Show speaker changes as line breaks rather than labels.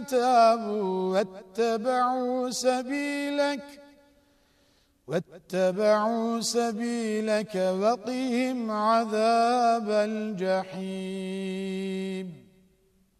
تابوا واتبعوا سبيلك واتبعوا سبيلك وقهم عذاب الجحيم.